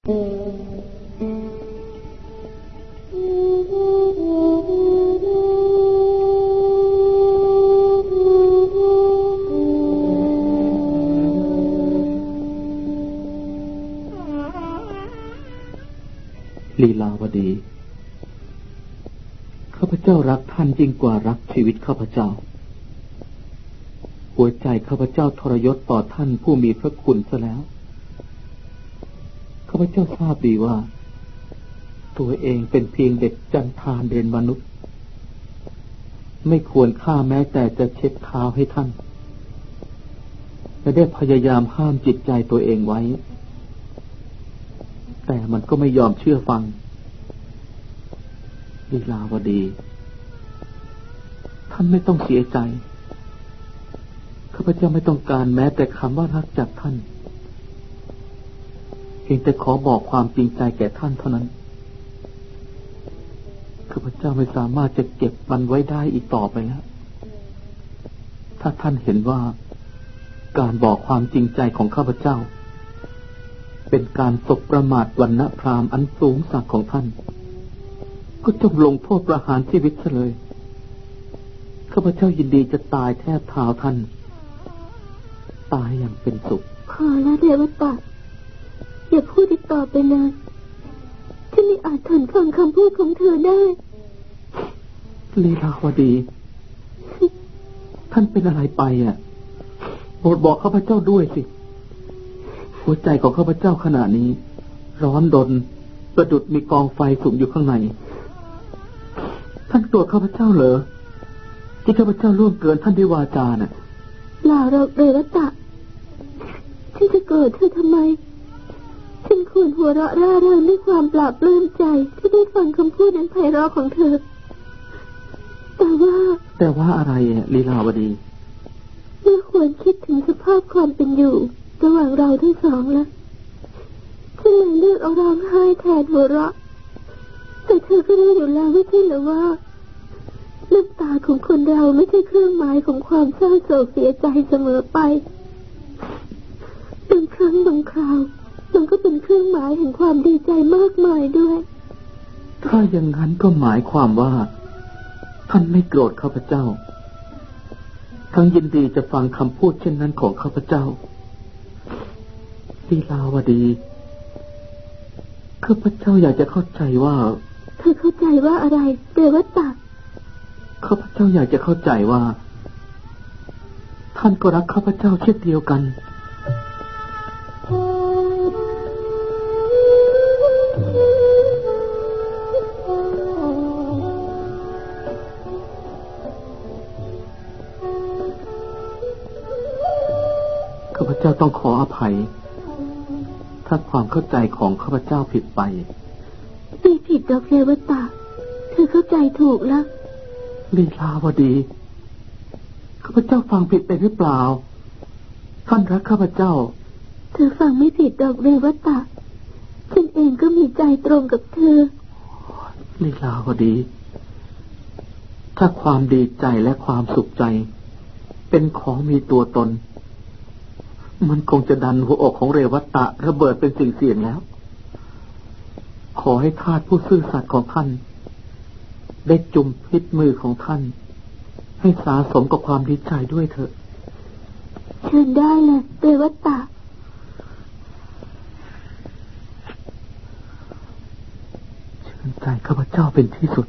ลีลาวดี ข้าพเจ้ารักท่านยิ่งกว่ารักชีวิตข้าพเจ้า หัวใจข้าพเจ้าทรยศต่อท่านผู้มีพระคุณซะแล้ว พเจ้าทราบดีว่า ตัวเองเป็นเพียงเด็กจันทานเรียนมนุษย์ ไม่ควรฆ่าแม้แต่จะเช็ดเท้าให้ท่านและได้พยายามห้ามจิตใจตัวเองไว้ แต่มันก็ไม่ยอมเชื่อฟังลีลาวดี ท่านไม่ต้องเสียใจข้าพเจ้าไม่ต้องการแม้แต่คำว่ารักจากท่าน พียงแต่ขอบอกความจริงใจแก่ท่านเท่านั้นข้าพเจ้าไม่สามารถจะเก็บมันไว้ได้อีกต่อไปแล้ว ถ้าท่านเห็นว่าการบอกความจริงใจของข้าพเจ้า เป็นการสบประมาทวันณพรามอันสูงสักของท่าน ก็จงลงโทษประหารชีวิตซะเลย ข้าพเจ้ายินดีจะตายแทบเท้าท่าน ตายอย่างเป็นสุข พอแล้วเดวตา อย่าพูดอีกต่อไปเลยฉันไม่อาจทนฟังคำพูดของเธอได้ลีลาวดี ท่านเป็นอะไรไปอะโปรดบอกข้าพเจ้าด้วยสิ หัวใจของข้าพเจ้าขณะนี้ ร้อนดนประดุดมีกองไฟสุมอยู่ข้างใน ท่านโกรธข้าพเจ้าเหรอที่ข้าพเจ้าล่วงเกินท่านด้วยวาจาน่ะเปล่าเราเรวตะฉันจะโกรธเธอทำไมฉั นควรหัวเราะร่าเริงด้วยความปราบปลื้มใจที่ได้ฟังคำพูดนั้นไพเราะของเธอ แต่ว่า แต่ว่าอะไรลีลาวดีเมื่อควรคิดถึงสภาพความเป็นอยู่ ระหว่างเราทั้งสองละฉันเลยเลือกเอาร้องไห้แทนหัวเราะ แต่เธอก็รู้อยู่แล้วไม่ใช่หรือว่าน้ำตาของคนเราไม่ใช่เครื่องหมายของความเศร้าโศกเสียใจเสมอไปบางครั้งบางคราว มันก็เป็นเครื่องหมายแห่งความดีใจมากมายด้วย ถ้าอย่างนั้นก็หมายความว่า ท่านไม่โกรธข้าพเจ้า ทั้งยินดีจะฟังคำพูดเช่นนั้นของข้าพเจ้าลีลาวดีข้าพเจ้าอยากจะเข้าใจว่า เธอเข้าใจว่าอะไรเดวตาข้าพเจ้าอยากจะเข้าใจว่า ท่านก็รักข้าพเจ้าเช่นเดียวกันาพเจ้าต้องขออภัย ถ้าความเข้าใจของข้าพเจ้าผิดไปไม่ผิดดอกเรวตาเธอเข้าใจถูกแล้วลีลาวดีข้าพเจ้าฟังผิดไปหรือเปล่าท่านรักข้าพเจ้า เธอฟังไม่ผิดดอกเรวตาฉันเองก็มีใจตรงกับเธอลีลาวดี ถ้าความดีใจและความสุขใจ เป็นของมีตัวตน มันคงจะดันหัวอกของเรวัตตะระเบิดเป็นสิ่งเสี่ยงแล้ว ขอให้ทาสผู้ซื่อสัตย์ของท่าน ได้จุ่มพิษมือของท่าน ให้สาสมกับความดีใจด้วยเถอะเชิญได้เลยเรวัตตะเชิญใจข้าพเจ้าเป็นที่สุด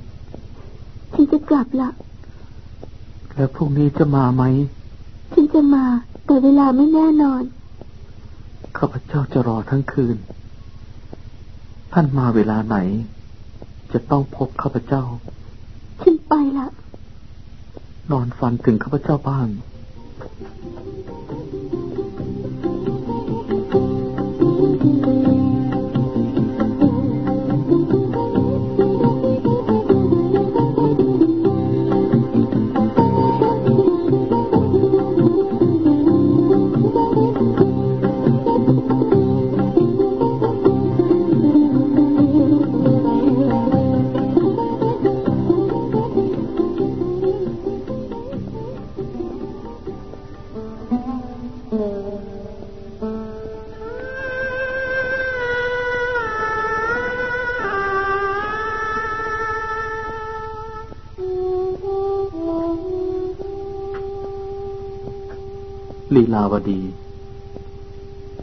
ฉันจะกลับละแล้วพรุ่งนี้จะมาไหมฉันจะมา แต่เวลาไม่แน่นอน ข้าพเจ้าจะรอทั้งคืน ท่านมาเวลาไหน จะต้องพบข้าพเจ้า ฉันไปละ นอนฝันถึงข้าพเจ้าบ้างうん。าวดี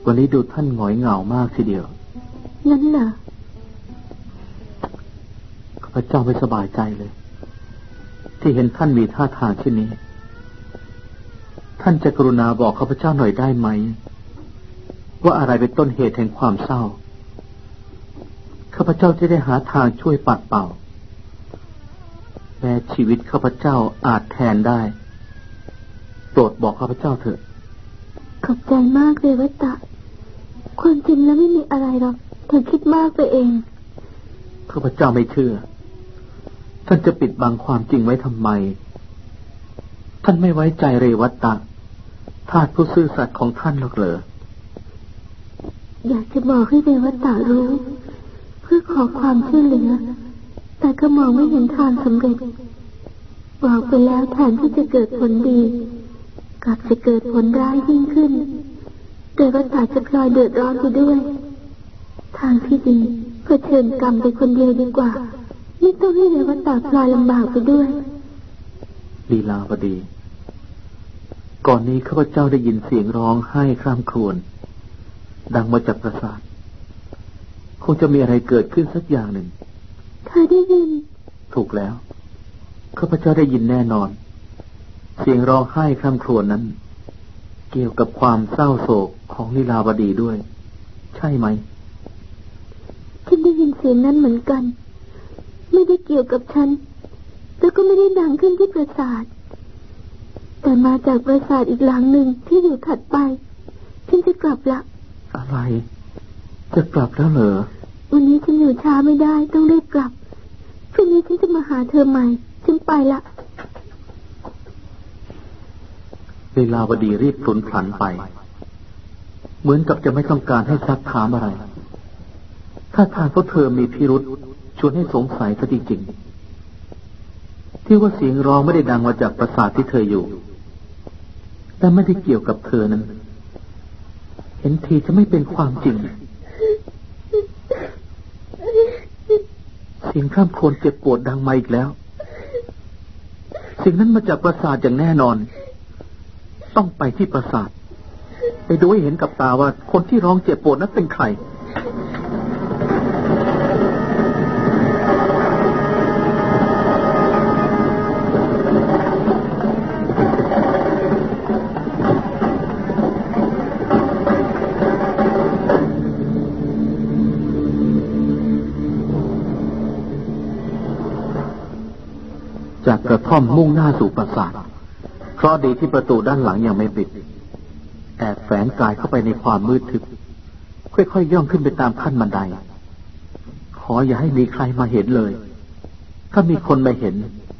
วันนี้ดูท่านหงอยเหงามากทีเดียว งั้นเหรอข้าพเจ้าไม่สบายใจเลย ที่เห็นท่านมีท่าทางเช่นนี้ ท่านจะกรุณาบอกข้าพเจ้าหน่อยได้ไหม ว่าอะไรเป็นต้นเหตุแห่งความเศร้า ข้าพเจ้าจะได้หาทางช่วยปัดเป่าแม้ชีวิตข้าพเจ้าอาจแทนได้ โปรดบอกข้าพเจ้าเถอะ ขอบใจมากเลยวัตตะ ความจริงแล้วไม่มีอะไรหรอก เธอคิดมากไปเอง ข้าพเจ้าไม่เชื่อ ท่านจะปิดบังความจริงไว้ทำไม ท่านไม่ไว้ใจเรวัตตะทาสผู้ซื่อสัตย์ของท่านหรอกเหรอ อยากจะบอกให้เรวัตตะรู้ เพื่อขอความช่วยเหลือ แต่ก็มองไม่เห็นทางสำเร็จ บอกไปแล้วแทนที่จะเกิดผลดีก ลับจะเกิดผลร้ายยิ่งขึ้นเรวัตตะจะพลอยเดือดร้อนไปด้วย ทางที่ดีก็เชิญกรรมไปคนเดียวดีกว่า ไม่ต้องให้เรวัตตะพลอยลำบากไปด้วย ลีลาวดี ก่อนนี้ข้าพเจ้าได้ยินเสียงร้องไห้คร่ำครวญดังมาจากปราสาท คงจะมีอะไรเกิดขึ้นสักอย่างหนึ่ง เธอได้ยิน ถูกแล้ว ข้าพเจ้าได้ยินแน่นอน เสียงร้องไห้คร่ำครวญนั้น เกี่ยวกับความเศร้าโศกของลีลาวดีด้วย ใช่ไหมฉันได้ยินเสียงนั้นเหมือนกัน ไม่ได้เกี่ยวกับฉัน แล้วก็ไม่ได้ดังขึ้นที่ปราสาท แต่มาจากปราสาทอีกหลังหนึ่งที่อยู่ถัดไป ฉันจะกลับละ อะไร จะกลับแล้วเหรอ วันนี้ฉันอยู่ช้าไม่ได้ต้องรีบกลับ พรุ่งนี้ฉันจะมาหาเธอใหม่ ฉันไปละ ลีลาวดีรีบพลุนพลันไป เหมือนกับจะไม่ต้องการให้ซักถามอะไร ถ้าทางเขาเธอมีพิรุษชวนให้สงสัยซะจริงๆ ที่ว่าเสียงร้องไม่ได้ดังมาจากประสาทที่เธออยู่ แต่ไม่ได้เกี่ยวกับเธอนั้น เห็นทีจะไม่เป็นความจริง เสียงข้ามโครวญเจ็บปวดดังมาอีกแล้ว สิ่งนั้นมาจากประสาทอย่างแน่นอน ต้องไปที่ประสาทไปดูให้เห็นกับตาว่าคนที่ร้องเจ็บปวดนั้นเป็นใครจากกระท่อมมุ่งหน้าสู่ปราสาท เพราะดีที่ประตูด้านหลังยังไม่ปิด แอบแฝงกายเข้าไปในความมืดทึบ ค่อยๆย่องขึ้นไปตามขั้นบันได ขออย่าให้มีใครมาเห็นเลย ถ้ามีคนมาเห็น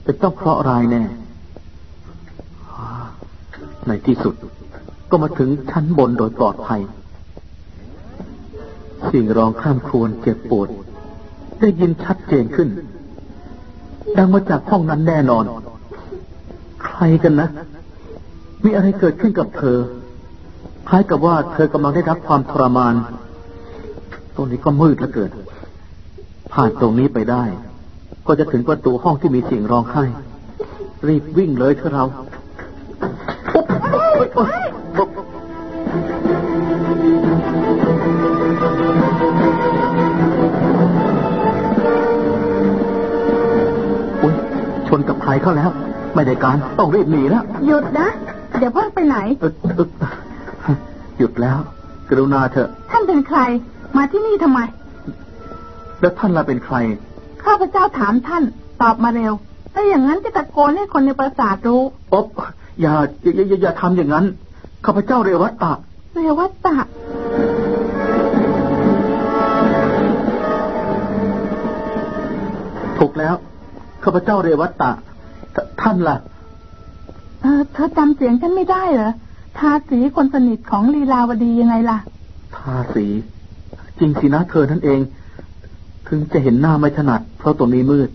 จะต้องเคราะห์ร้ายแน่ ในที่สุดก็มาถึงชั้นบนโดยปลอดภัย สิ่งร้องข้ามครวญเจ็บปวด ได้ยินชัดเจนขึ้น ดังมาจากห้องนั้นแน่นอน ใครกันนะ มีอะไรเกิดขึ้นกับเธอ คล้ายกับว่าเธอกำลังได้รับความทรมาน ตรงนี้ก็มืดเหลือเกินผ่านตรงนี้ไปได้ ก็จะถึงประตูห้องที่มีเสียงร้องไห้รีบวิ่งเลยเถอะเราปุ๊บชนกับใครเข้าแล้ว ไม่ได้การต้องรีบหนีแล้วหยุดนะ เดี๋ยวพ่อไปไหนเอ่อเอ่อหยุดแล้ว กรุณาเถอะ ท่านเป็นใคร มาที่นี่ทำไม แล้วท่านล่ะเป็นใคร ข้าพเจ้าถามท่าน ตอบมาเร็ว ถ้าอย่างนั้นจะตะโกนให้คนในปราสาทรู้อบอย่าอย่าอย่าอย่าทำอย่างนั้น ข้าพเจ้าเรวัตตะ เรวัตตะถูกแล้ว ข้าพเจ้าเรวัตตะ ทท่านล่ะเออเธอจำเสียงฉันไม่ได้เหรอทาสีคนสนิทของลีลาวดียังไงล่ะ ทาสี จริงสินะเธอนั่นเอง ถึงจะเห็นหน้าไม่ถนัด เพราะตรงนี้มืด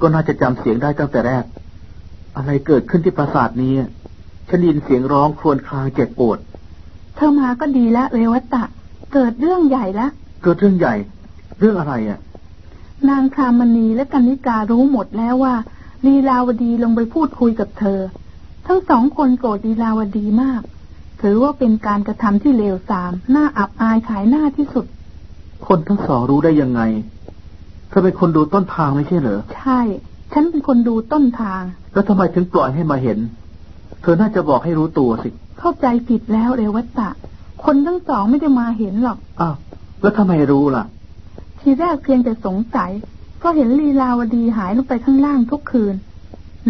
ก็น่าจะจำเสียงได้ตั้งแต่แรก อะไรเกิดขึ้นที่ปราสาทนี้ฉันได้ยินเสียงร้องครวญครางเจ็บปวด เธอมาก็ดีแล้วเรวัตตะเกิดเรื่องใหญ่แล้วเกิดเรื่องใหญ่ เรื่องอะไรอะ นางคามณีและกันิการู้หมดแล้วว่า ลีลาวดีลงไปพูดคุยกับเธอ ทั้งสองคนโกรธลีลาวดีมาก ถือว่าเป็นการกระทำที่เลวทรามน่าอับอายขายหน้าที่สุด คนทั้งสองรู้ได้ยังไงเธอเป็นคนดูต้นทางไม่ใช่เหรอ ใช่ ฉันเป็นคนดูต้นทาง แล้วทำไมถึงปล่อยให้มาเห็น เธอน่าจะบอกให้รู้ตัวสิ เข้าใจผิดแล้วเรวัตตะ คนทั้งสองไม่ได้มาเห็นหรอก อ้าว แล้วทำไมรู้ล่ะ ทีแรกเพียงแต่สงสัย เพราะเห็นลีลาวดีหายลงไปข้างล่างทุกคืน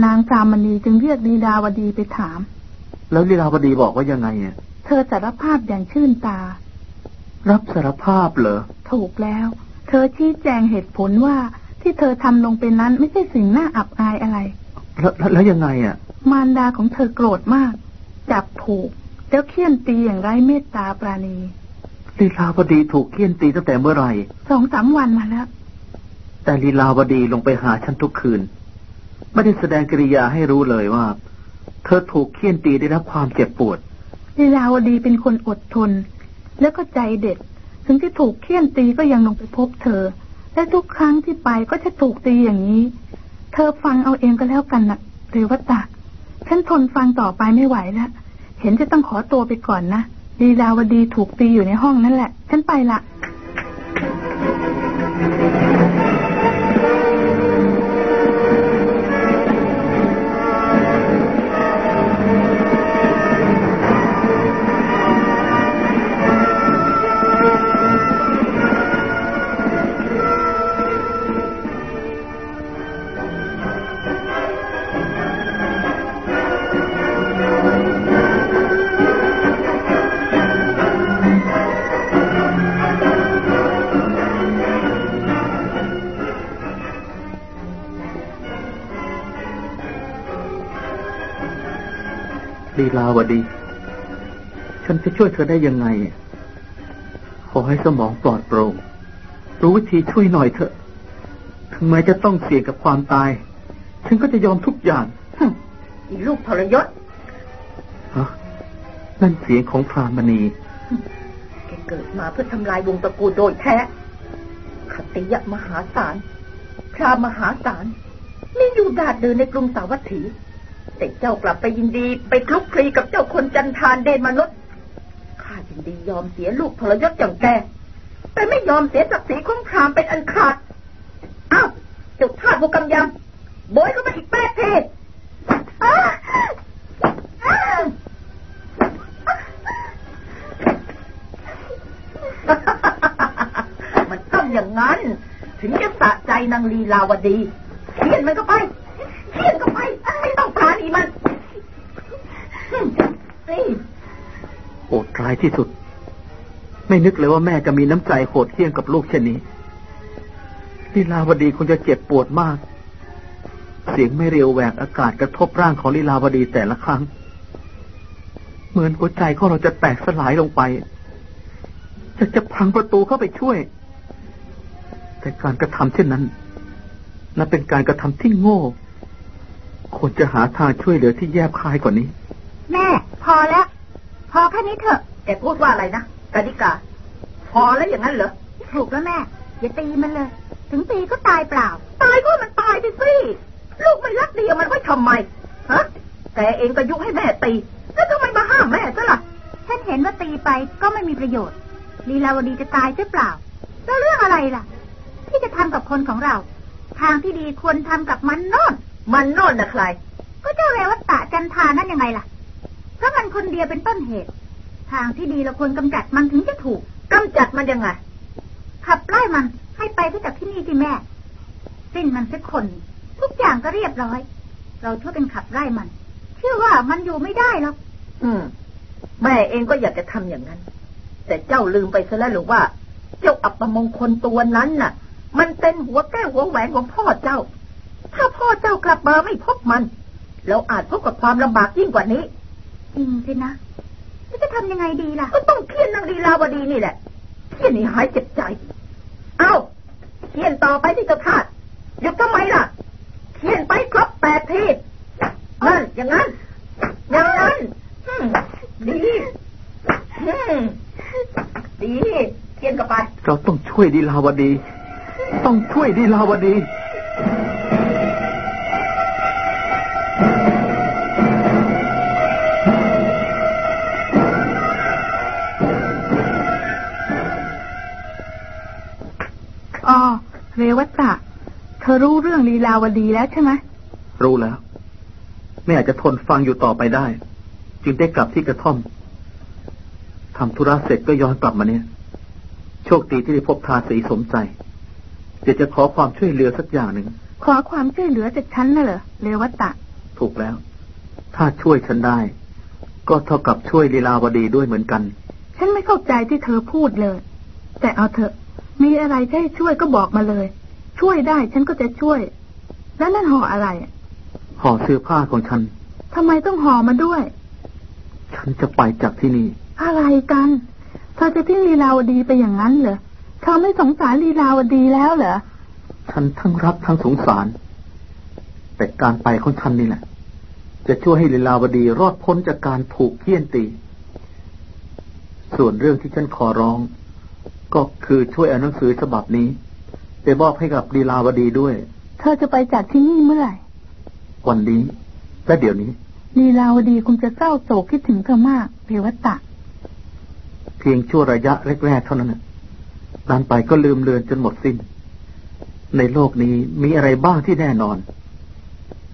นางพรามณีจึงเรียกลีลาวดีไปถาม แล้วลีลาวดีบอกว่ายังไงอะเธอสารภาพอย่างชื่นตา รับสารภาพเหรอ ถูกแล้ว เธอชี้แจงเหตุผลว่าที่เธอทำลงไปนั้นไม่ใช่สิ่งน่าอับอายอะไรแล้วแล้วแล้วยังไงอะ มารดาของเธอโกรธมาก จับผูกแล้วเฆี่ยนตีอย่างไร้เมตตาปราณีลีลาวดีถูกเฆี่ยนตีตั้งแต่เมื่อไหร่สองสามวันมาแล้ว แต่ลีลาวดีลงไปหาฉันทุกคืน ไม่ได้แสดงกิริยาให้รู้เลยว่า เธอถูกเฆี่ยนตีได้รับความเจ็บปวดลีลาวดีเป็นคนอดทน แล้วก็ใจเด็ด ถึงที่ถูกเฆี่ยนตีก็ยังลงไปพบเธอ และทุกครั้งที่ไปก็จะถูกตีอย่างนี้ เธอฟังเอาเองก็แล้วกันนะเรวตะฉันทนฟังต่อไปไม่ไหวแล้วเห็นจะต้องขอตัวไปก่อนนะลีลาวดีถูกตีอยู่ในห้องนั่นแหละ ฉันไปละ ช่วยเธอได้ยังไง ขอให้สมองปลอดโปร่ง รู้วิธีช่วยหน่อยเถอะ ถึงแม้จะต้องเสี่ยงกับความตาย ฉันก็จะยอมทุกอย่างอีลูกทรยศฮะนั่นเสียงของพรามณีแกเกิดมาเพื่อทำลายวงตระกูลโดยแท้ขติยะมหาศาล พรามหาศาลมีอยู่ดาดเดินในกรุงสาวัตถี แต่เจ้ากลับไปยินดี ไปคลุกคลีกับเจ้าคนจันทานเดนมนุษย์ ดียอมเสียลูกทรยศอย่างแกแต่ไม่ยอมเสียศักดิ์ศรีของพรามเป็นอันขาดอ้าวเจ้าทาบุกำยำโบยเข้ามาอีกแปดเทมันต้องอย่างนั้น ถึงจะสะใจนางลีลาวดีเขียนมันก็ไปเขียนก็ไป ไม่ต้องปราณีมันายที่สุด ไม่นึกเลยว่าแม่จะมีน้ำใจโหดเหี้ยมกับลูกเช่นนี้ลีลาวดีคงจะเจ็บปวดมาก เสียงไม่เรียวแหวกอากาศกระทบร่างของลีลาวดีแต่ละครั้ง เหมือนหัวใจของเราจะแตกสลายลงไป จะจะพังประตูเข้าไปช่วย แต่การกระทำเช่นนั้นนับเป็นการกระทำที่โง่ควรจะหาทางช่วยเหลือที่แยบคายกว่านี้ แม่ พอแล้ว พอแค่นี้เถอะ แกพูดว่าอะไรนะกานิกา พอแล้วอย่างนั้นเหรอถูกแล้วแม่ อย่าตีมันเลย ถึงตีก็ตายเปล่า ตายก็มันตายไปสิลูกไม่รักเดียวมันไว้ทำไมฮะแกเองก็ยุให้แม่ตี แล้วทำไมมาห้ามแม่ซะล่ะฉันเห็นว่าตีไปก็ไม่มีประโยชน์ลีลาวดีจะตายใช่เปล่า แล้วเรื่องอะไรล่ะ ที่จะทำกับคนของเรา ทางที่ดีควรทำกับมันโน่น มันโน่นนะใคร ก็เจ้าเรวัตตะจันทานั่นยังไงล่ะเพราะมันคนเดียวเป็นต้นเหตุ ทางที่ดีเราควรกำจัดมันถึงจะถูกกำจัดมันยังไงขับไล่มันให้ไปที่จากที่นี่ที่แม่ สิ้นมันสักคน ทุกอย่างก็เรียบร้อย เราช่วยกันขับไล่มันเชื่อว่ามันอยู่ไม่ได้หรอกอืม แม่เองก็อยากจะทำอย่างนั้น แต่เจ้าลืมไปซะแล้วหรือว่า เจ้าอัปมงคลตัวนั้นน่ะ มันเป็นหัวแก้วหัวแหวนของพ่อเจ้า ถ้าพ่อเจ้ากลับมาไม่พบมันแล้วอาจพบกับความลำบากยิ่งกว่านี้จริงสินะแล้ว จะทำยังไงดีล่ะ ก็ต้องเคียนนางลีลาวดีนี่แหละเคียนนี่หายเจ็บใจ เอ้าเคียนต่อไปที่เจ้าทาสหยุดทำไมล่ะเคียนไปครบแปดทีนั่นอย่างนั้น อย่างนั้นอืมดีอืมดีเคียนก็ไป เราต้องช่วยดีลาวดี ต้องช่วยดีลาวดี อรู้เรื่องลีลาวดีแล้วใช่ไหมรู้แล้ว ไม่อาจจะทนฟังอยู่ต่อไปได้ จึงได้กลับที่กระท่อมทำธุระเสร็จก็ย้อนกลับมาเนี่ย โชคดีที่ได้พบทาสีสมใจเดี๋ยวจะขอความช่วยเหลือสักอย่างหนึ่งขอความช่วยเหลือจากฉันน่ะเหรอเรวัตะ ถูกแล้ว ถ้าช่วยฉันได้ ก็เท่ากับช่วยลีลาวดีด้วยเหมือนกัน ฉันไม่เข้าใจที่เธอพูดเลย แต่เอาเถอะ มีอะไรจะให้ช่วยก็บอกมาเลย ช่วยได้ฉันก็จะช่วย แล้วนั่นห่ออะไรอะห่อเสื้อผ้าของฉันทำไมต้องห่อมาด้วย ฉันจะไปจากที่นี่ อะไรกันเธอจะทิ้งลีลาวดีไปอย่างนั้นเหรอเธอไม่สงสารลีลาวดีแล้วเหรอ ฉันทั้งรักทั้งสงสาร แต่การไปของฉันนี่แหละ จะช่วยให้ลีลาวดีรอดพ้นจากการถูกเฆี่ยนตี ส่วนเรื่องที่ฉันขอร้อง ก็คือช่วยเอาหนังสือฉบับนี้ ไปมอบให้กับลีลาวดีด้วย เธอจะไปจากที่นี่เมื่อไหร่ วันนี้ และเดี๋ยวนี้ ลีลาวดีคงจะเศร้าโศกคิดถึงเธอมากเรวัตตะ เพียงชั่วระยะแรกๆเท่านั้นน่ะนานไปก็ลืมเลือนจนหมดสิ้น ในโลกนี้มีอะไรบ้างที่แน่นอน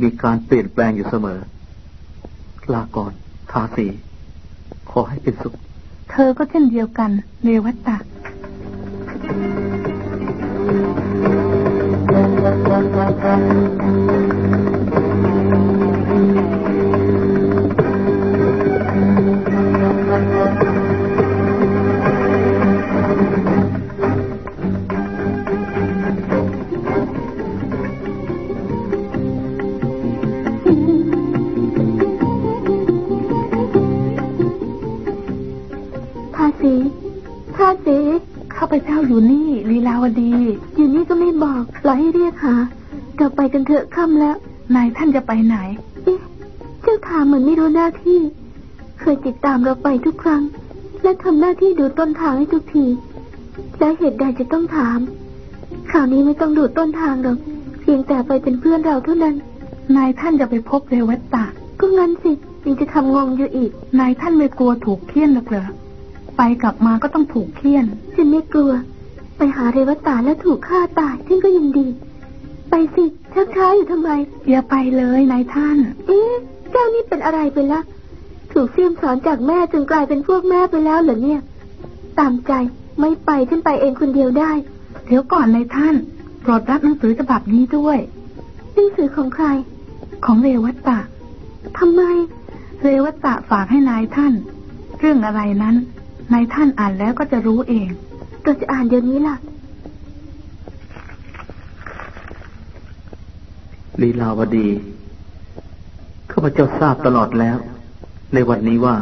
มีการเปลี่ยนแปลงอยู่เสมอ ลาก่อนทาสี ขอให้เป็นสุข เธอก็เช่นเดียวกันเรวัตตะท Thank you. ไปทุกครั้ง และทำหน้าที่ดูต้นทางให้ทุกที และเหตุใดจะต้องถามข่าวนี้ไม่ต้องดูต้นทางหรอกเพียงแต่ไปเป็นเพื่อนเราเท่านั้น นายท่านจะไปพบเรวัตตะก็งั้นสิยังจะทำงงอยู่อีก นายท่านไม่กลัวถูกเคี่ยนหรอกเหรอไปกลับมาก็ต้องถูกเคี่ยนฉันไม่กลัว ไปหาเรวตาแล้วถูกฆ่าตายฉันก็ยังดี ไปสิชักช้าอยู่ทำไมอย่าไปเลยนายท่าน เอ๊ะเจ้านี่เป็นอะไรไปละ ถูกเสี่ยมสอนจากแม่จนกลายเป็นพวกแม่ไปแล้วเหรอเนี่ย ตามใจไม่ไปฉันไปเองคนเดียวได้ เดี๋ยวก่อนนายท่าน โปรดรับหนังสือฉบับนี้ด้วยหนังสือของใคร ของเรวัตตะทำไม เรวัตตะฝากให้นายท่าน เรื่องอะไรนั้นนายท่านอ่านแล้วก็จะรู้เองเราจะอ่านเดี๋ยวนี้ล่ะลีลาวดีข้าพเจ้าทราบตลอดแล้ว ในวันนี้ว่า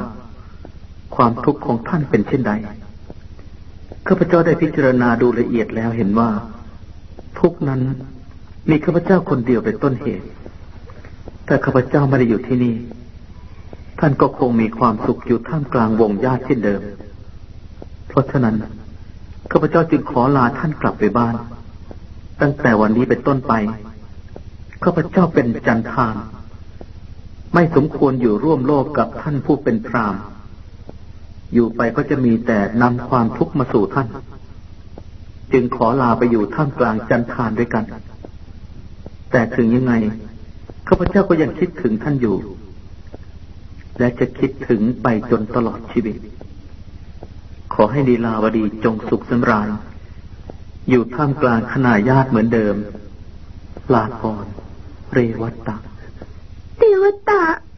ความทุกข์ของท่านเป็นเช่นใดข้าพเจ้าได้พิจารณาดูละเอียดแล้วเห็นว่า ทุกนั้นมีข้าพเจ้าคนเดียวเป็นต้นเหตุ แต่ข้าพเจ้าไม่ได้อยู่ที่นี่ ท่านก็คงมีความสุขอยู่ท่ามกลางวงญาติเช่นเดิม เพราะฉะนั้นข้าพเจ้าจึงขอลาท่านกลับไปบ้าน ตั้งแต่วันนี้เป็นต้นไปข้าพเจ้าเป็นจันทาน ไม่สมควรอยู่ร่วมโลกกับท่านผู้เป็นพรามอยู่ไปก็จะมีแต่นำความทุกข์มาสู่ท่าน จึงขอลาไปอยู่ท่ามกลางจันทานด้วยกัน แต่ถึงยังไงข้าพเจ้าก็ยังคิดถึงท่านอยู่ และจะคิดถึงไปจนตลอดชีวิต ขอให้ลีลาวดีจงสุขสำราญ อยู่ท่ามกลางขณาญาติเหมือนเดิม ลาก่อน เรวัตตะ เท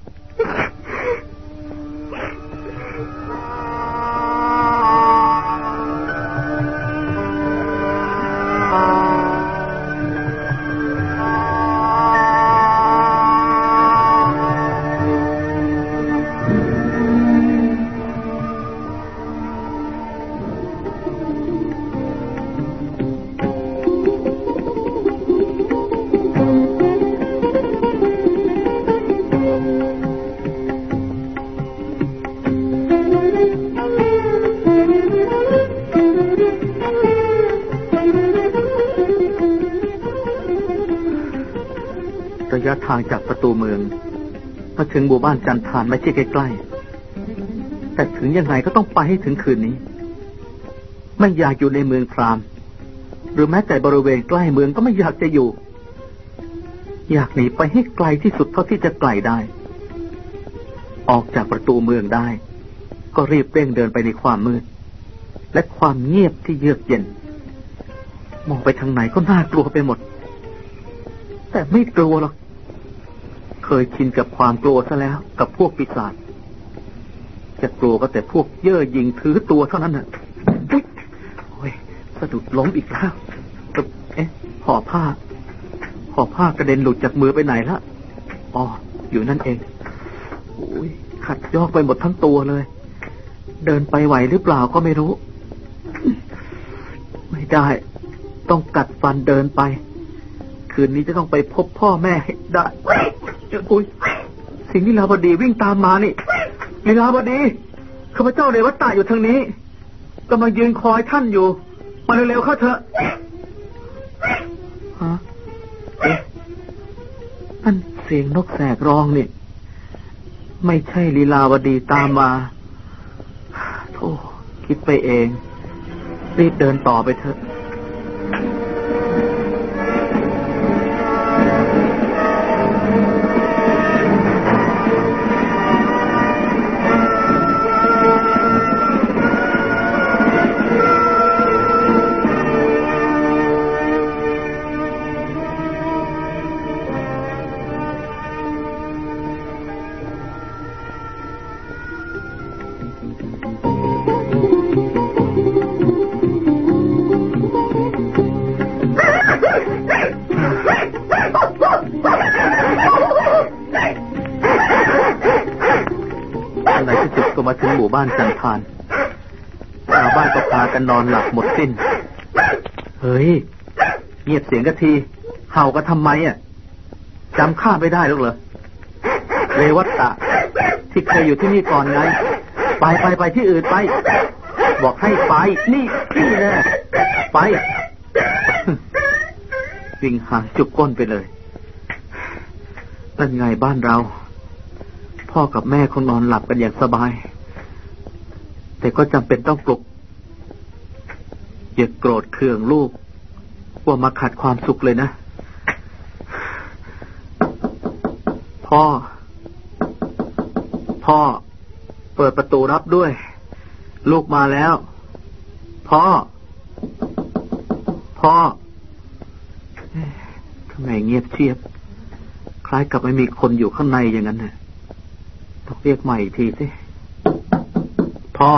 ยะทางจากประตูเมือง มาถึงหมู่บ้านจันทานไม่ใช่ใกล้ๆ แต่ถึงยังไงก็ต้องไปให้ถึงคืนนี้ ไม่อยากอยู่ในเมืองพรามหรือแม้แต่บริเวณใกล้เมืองก็ไม่อยากจะอยู่ อยากหนีไปให้ไกลที่สุดเท่าที่จะไกลได้ ออกจากประตูเมืองได้ ก็รีบเร่งเดินไปในความมืด และความเงียบที่เยือกเย็น มองไปทางไหนก็น่ากลัวไปหมด แต่ไม่กลัวหรอก เคยชินกับความกลัวซะแล้ว กับพวกปีศาจจะกลัวก็แต่พวกเย่อหยิงถือตัวเท่านั้นน่ะโอ้ยสะดุดล้มอีกแล้วเอ๊ะห่อผ้าห่อผ้ากระเด็นหลุดจากมือไปไหนละอ๋ออยู่นั่นเองโอ้ยขัดยอกไปหมดทั้งตัวเลย เดินไปไหวหรือเปล่าก็ไม่รู้ ไม่ได้ ต้องกัดฟันเดินไป คืนนี้จะต้องไปพบพ่อแม่ให้ได้ อุ้ยสิ่งที่ลาบดีวิ่งตามมานี่ลีลาบดีข้าพเจ้าเรวัตตาอยู่ทางนี้กำลังยืนคอยท่านอยู่ มาเร็วๆเข้าเถอะฮะเอ๊ะนั่นเสียงนกแสกร้องนี่ ไม่ใช่ลีลาวดีตามมาโธ่คิดไปเอง รีบเดินต่อไปเถอะ กันที เห่ากันทำไมอะจำข้าไม่ได้หรอกเหรอเรวัตตะ ที่เคยอยู่ที่นี่ก่อนไง ไปไปไปที่อื่นไป บอกให้ไป นี่นี่แน่ไปวิ่งหางจุกก้นไปเลยนั่นไงบ้านเรา พ่อกับแม่คงนอนหลับกันอย่างสบาย แต่ก็จำเป็นต้องปลุกอย่าโกรธเคืองลูก ว่ามาขัดความสุขเลยนะ พ่อ พ่อ เปิดประตูรับด้วย ลูกมาแล้ว พ่อ พ่อทำไมเงียบเชียบ คล้ายกับไม่มีคนอยู่ข้างในอย่างนั้นน่ะต้องเรียกใหม่อีกทีสิพ่อ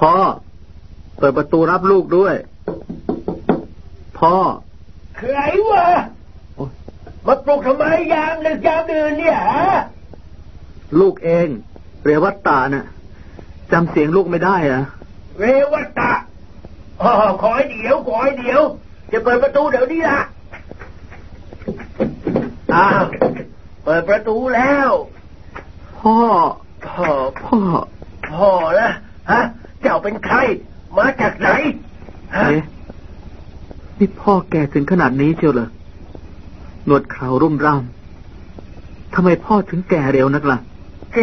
พ่อ เปิดประตูรับลูกด้วย พ่อ ใครวะโอ๊ยมาปลุกทำไมยามดึกยามดื่นเนี่ยฮะลูกเอง เรวัตตาน่ะจำเสียงลูกไม่ได้เหรอะเรวัตตะอ๋อขอให้เดี๋ยวขอให้เดี๋ยว จะเปิดประตูเดี๋ยวนี้ละอ้าวเปิดประตูแล้ว พ่อ พ่อ พ่อ พ่อละฮะ เจ้าเป็นใคร มาจากไหนฮะเอ๊ะ นี่พ่อแก่ถึงขนาดนี้เชียวเหรอหนวดเขารุ่มร่ามทำไมพ่อถึงแก่เร็วนักล่ะ แก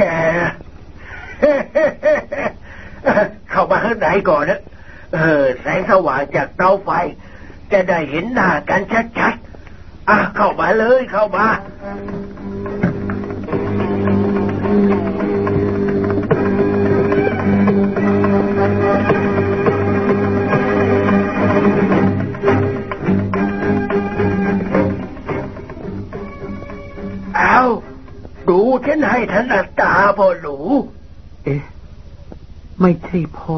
เข้ามาข้างในก่อนนะเออแสงสว่างจากเตาไฟ จะได้เห็นหน้ากันชัดๆอะเข้ามาเลยเข้ามา ดูฉันให้ถนัดตาพ่อหนูเอ๊ะ ไม่ใช่พ่อ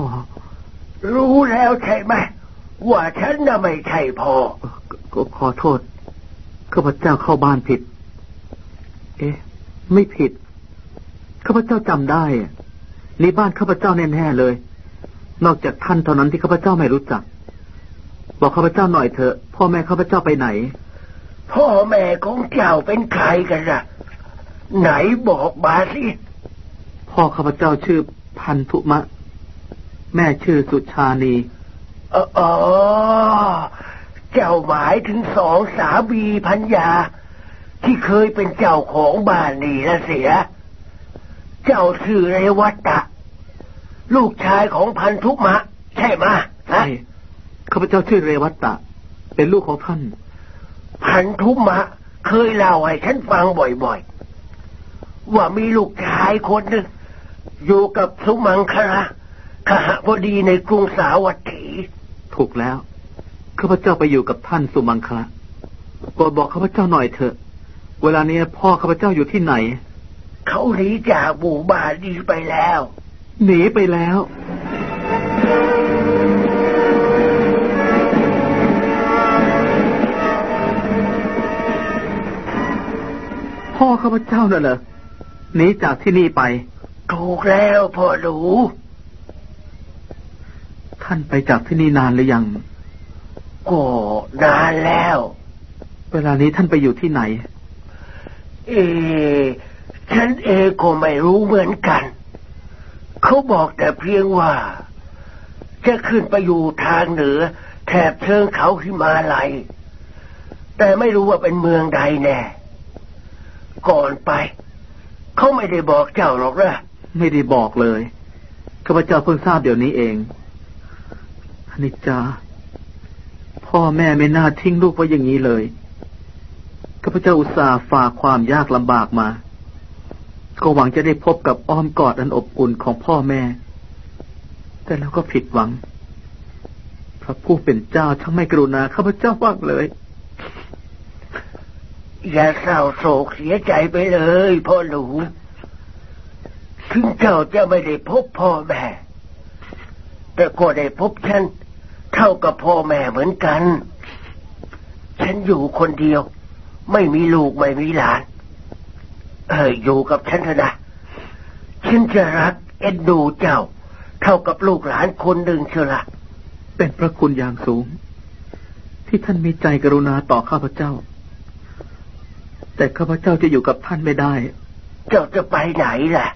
รู้แล้วใช่ไหมว่าฉันน่ะไม่ใช่พ่อเอ่อก็ขอโทษข้าพเจ้าเข้าบ้านผิด เอ๊ะ ไม่ผิดข้าพเจ้าจำได้อะนี่บ้านข้าพเจ้าแน่ๆเลย นอกจากท่านเท่านั้นที่ข้าพเจ้าไม่รู้จัก บอกข้าพเจ้าหน่อยเถอะ พ่อแม่ข้าพเจ้าไปไหน พ่อแม่ของเจ้าเป็นใครกันล่ะ ไหนบอกมาสิพ่อข้าพเจ้าชื่อพันธุมะ แม่ชื่อสุชานีเอออ๋อเจ้าหมายถึงสองสามีพัญญา ที่เคยเป็นเจ้าของบ้านนี่นะเสีย เจ้าชื่อเรวัตตะลูกชายของพันธุมะ ใช่ไหมะใช่ข้าพเจ้าชื่อเรวัตตะ เป็นลูกของท่าน พันธุมะ เคยเล่าให้ฉันฟังบ่อยๆ ว่ามีลูกชายคนหนึ่ง อยู่กับสุมังคละขหบดีในกรุงสาวัตถี ถูกแล้วข้าพเจ้าไปอยู่กับท่านสุมังคละโปรดบอกข้าพเจ้าหน่อยเถอะ เวลานี้พ่อข้าพเจ้าอยู่ที่ไหน เขาหนีจากหมู่บ้านดีไปแล้ว หนีไปแล้วพ่อข้าพเจ้าน่ะเหรอ หนีจากที่นี่ไป ถูกแล้วพ่อหนูท่านไปจากที่นี่นานหรือยังก็นานแล้ว เวลานี้ท่านไปอยู่ที่ไหน เอ ฉันเองก็ไม่รู้เหมือนกัน เขาบอกแต่เพียงว่า จะขึ้นไปอยู่ทางเหนือแถบเชิงเขาหิมาลัย แต่ไม่รู้ว่าเป็นเมืองใดแน่ ก่อนไป เขาไม่ได้บอกเจ้าหรอกนะไม่ได้บอกเลยข้าพเจ้าเพิ่งทราบเดี๋ยวนี้เองอนิจจาพ่อแม่ไม่น่าทิ้งลูกไว้อย่างนี้เลยข้าพเจ้าอุตส่าห์ฝ่าความยากลำบากมา ก็หวังจะได้พบกับอ้อมกอดอันอบอุ่นของพ่อแม่ แต่แล้วก็ผิดหวัง พระผู้เป็นเจ้าช่างไม่กรุณาข้าพเจ้าบ้างเลย อย่าเศร้าโศกเสียใจไปเลยพ่อหนูถึงเจ้าจะไม่ได้พบพ่อแม่ แต่ก็ได้พบฉันเท่ากับพ่อแม่เหมือนกัน ฉันอยู่คนเดียว ไม่มีลูกไม่มีหลาน เอออยู่กับฉันเถอะนะฉันจะรักเอ็นดูเจ้า เท่ากับลูกหลานคนหนึ่งเชียวละเป็นพระคุณอย่างสูง ที่ท่านมีใจกรุณาต่อข้าพเจ้า แต่ข้าพเจ้าจะอยู่กับท่านไม่ได้ เจ้าจะไปไหนล่ะ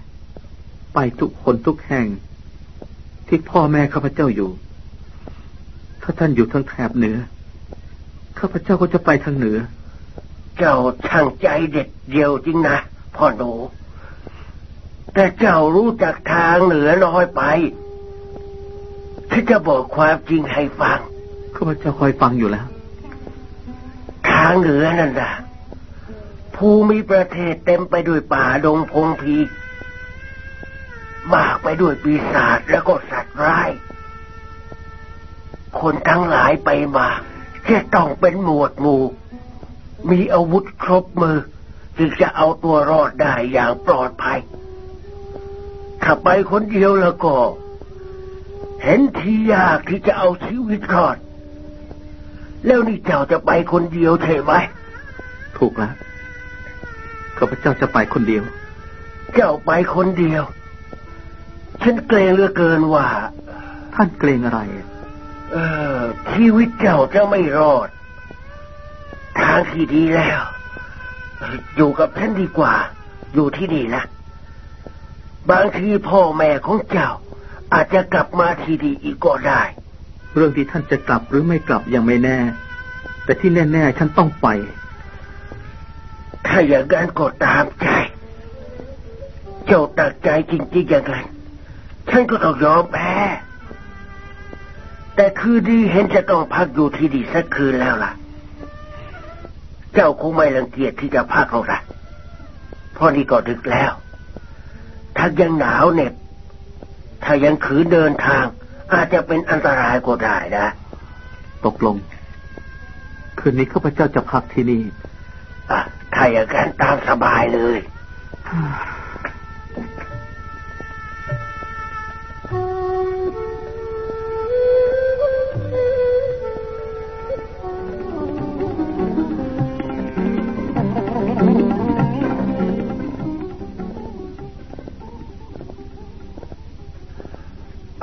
ไปทุกคนทุกแห่ง ที่พ่อแม่ข้าพเจ้าอยู่ ถ้าท่านอยู่ทางแถบเหนือ ข้าพเจ้าก็จะไปทางเหนือ เจ้าช่างใจเด็ดเดียวจริงนะพ่อหนูแต่เจ้ารู้จักทางเหนือน้อยไปฉันจะบอกความจริงให้ฟังข้าพเจ้าคอยฟังอยู่แล้ว ทางเหนือนั่นนะ ภูมิประเทศเต็มไปด้วยป่าดงพงพีมากไปด้วยปีศาจแล้วก็สัตว์ร้าย คนทั้งหลายไปมาจะต้องเป็นหมวดหมู่ มีอาวุธครบมือ จึงจะเอาตัวรอดได้อย่างปลอดภัย ถ้าไปคนเดียวแล้วก็ เห็นทียากที่จะเอาชีวิตรอด แล้วนี่เจ้าจะไปคนเดียวใช่ไหม ถูกแล้ว ข้าพเจ้าจะไปคนเดียว เจ้าไปคนเดียว ฉันเกรงเหลือเกินว่า ท่านเกรงอะไร เออชีวิตเจ้าจะไม่รอด ทางที่ดีแล้ว อยู่กับฉันดีกว่า อยู่ที่นี่นะบางทีพ่อแม่ของเจ้า อาจจะกลับมาที่ดีอีกก็ได้ เรื่องที่ท่านจะกลับหรือไม่กลับยังไม่แน่ แต่ที่แน่ ๆ ฉันต้องไป ถ้าอย่างนั้นก็ตามใจ เจ้าตัดใจจริงๆอย่างนั้นฉันก็ต้องยอมแพ้แต่คือดีเห็นจะต้องพักอยู่ที่ดีสักคืนแล้วล่ะ เจ้าคงไม่รังเกียจที่จะพักหรอกนะเพราะนี่ก็ดึกแล้ว ถ้ายังหนาวเหน็บ ถ้ายังขืนเดินทาง อาจจะเป็นอันตรายก็ได้นะ ตกลง คืนนี้ข้าพเจ้าจะพักที่นี่ ได้อย่างนั้นตามสบายเลยอ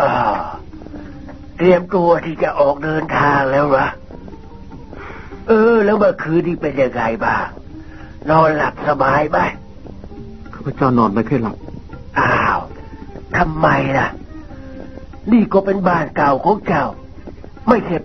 ่าเตรียมตัวที่จะออกเดินทางแล้วเหรอ เออ แล้วเมื่อคืนนี้เป็นยังไงบ้าง นอนหลับสบายไหมข้าพเจ้านอนไม่ค่อยหลับ อ้าวทำไมล่ะ นี่ก็เป็นบ้านเก่าของเจ้า ไม่ใช่